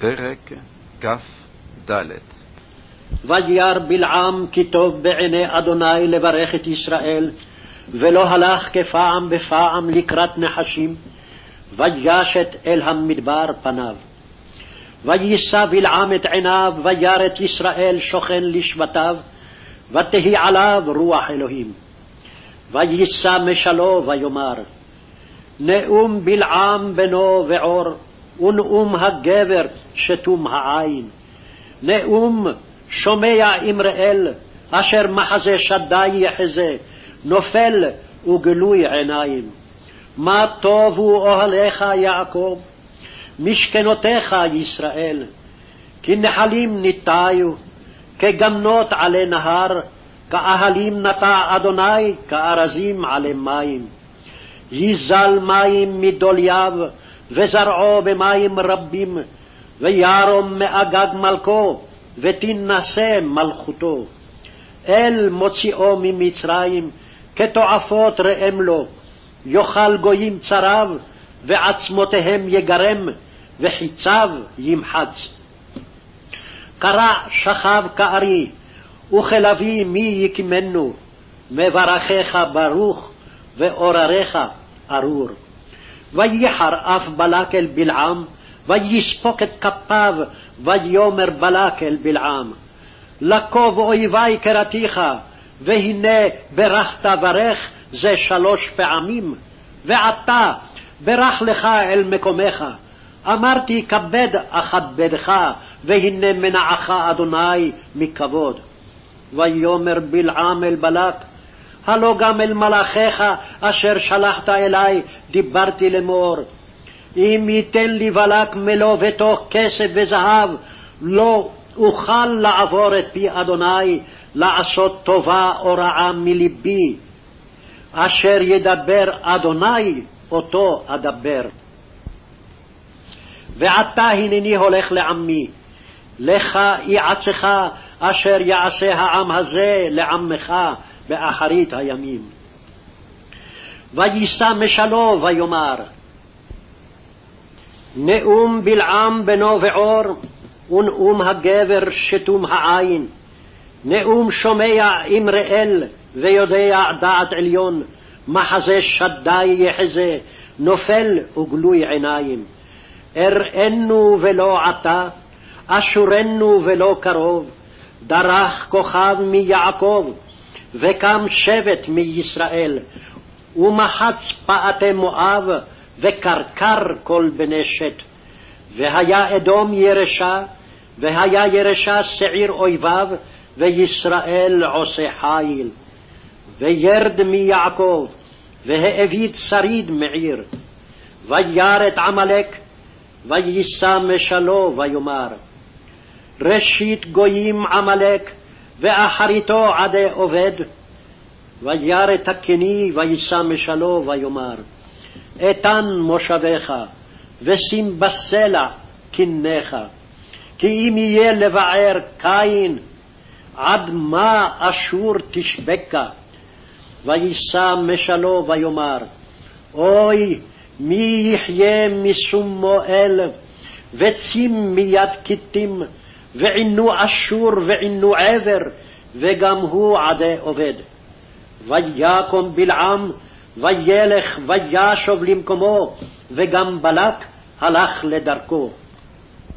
פרק כ"ד וירא בלעם כי טוב בעיני אדוני לברך את ישראל, ולא הלך כפעם בפעם לקראת נחשים, וישת אל המדבר פניו. ויישא בלעם את עיניו, וירא את ישראל שוכן לשבטיו, ותהי עליו רוח אלוהים. ויישא משלו ויאמר, נאום בלעם בנו ועור, ונאום הגבר שתום העין. נאום שומע אמראל, אשר מחזה שדי יחזה, נופל וגלוי עיניים. מה טובו אוהליך יעקב, משכנותיך ישראל, כי נחלים ניטעו, כגמנות עלי נהר, כאהלים נטע אדוני, כארזים עלי מים. ייזל מים מדולייו, וזרעו במים רבים, וירום מאגג מלכו, ותינשא מלכותו. אל מוציאו ממצרים, כתועפות ראם לו, יאכל גויים צריו, ועצמותיהם יגרם, וחיציו ימחץ. קרע שכב כארי, וכלביא מי יקימנו, מברכך ברוך, ואורריך ארור. וייחר אף בלק אל בלעם, ויספוק את כפיו, ויאמר בלק אל בלעם. לקוב אויבי קראתיך, והנה ברכת ברך זה שלוש פעמים, ועתה ברך לך אל מקומך. אמרתי כבד אכבדך, והנה מנעך אדוני מכבוד. ויאמר בלעם אל בלק, הלא גם אל מלאכיך אשר שלחת אלי דיברתי לאמור. אם ייתן לי בלק מלוא בתוך כסף וזהב, לא אוכל לעבור את פי אדוני לעשות טובה או רעה מלבי. אשר ידבר אדוני, אותו אדבר. ועתה הנני הולך לעמי, לך יעצך אשר יעשה העם הזה לעמך באחרית הימים. ויישא משלו ויאמר, נאום בלעם בנו ועור, ונאום הגבר שתום העין, נאום שומע אמראל, ויודע דעת עליון, מחזה שדי יחזה, נופל וגלוי עיניים. אראנו ולא עתה, אשורנו ולא קרוב, דרך כוכב מיעקב, וקם שבט מישראל, ומחץ פאתי מואב, וקרקר כל בני שת. והיה אדום ירשה, והיה ירשה שעיר אויביו, וישראל עושה חיל. וירד מיעקב, והאביד שריד מעיר. וירא את עמלק, ויישא משלו, ויאמר, ראשית גויים עמלק, ואחריתו עדי עובד. וירא את הקני, ויישא משלו, ויאמר, איתן מושביך, ושים בסלע קניך. כי אם יהיה לבער קין, עד מה אשור תשבקה? ויישא משלו ויאמר, אוי, מי יחיה משום מואל, וצים מיד כתים, ועינו אשור ועינו עבר, וגם הוא עדי עובד. ויקום בלעם, וילך וישוב למקומו, וגם בלק הלך לדרכו.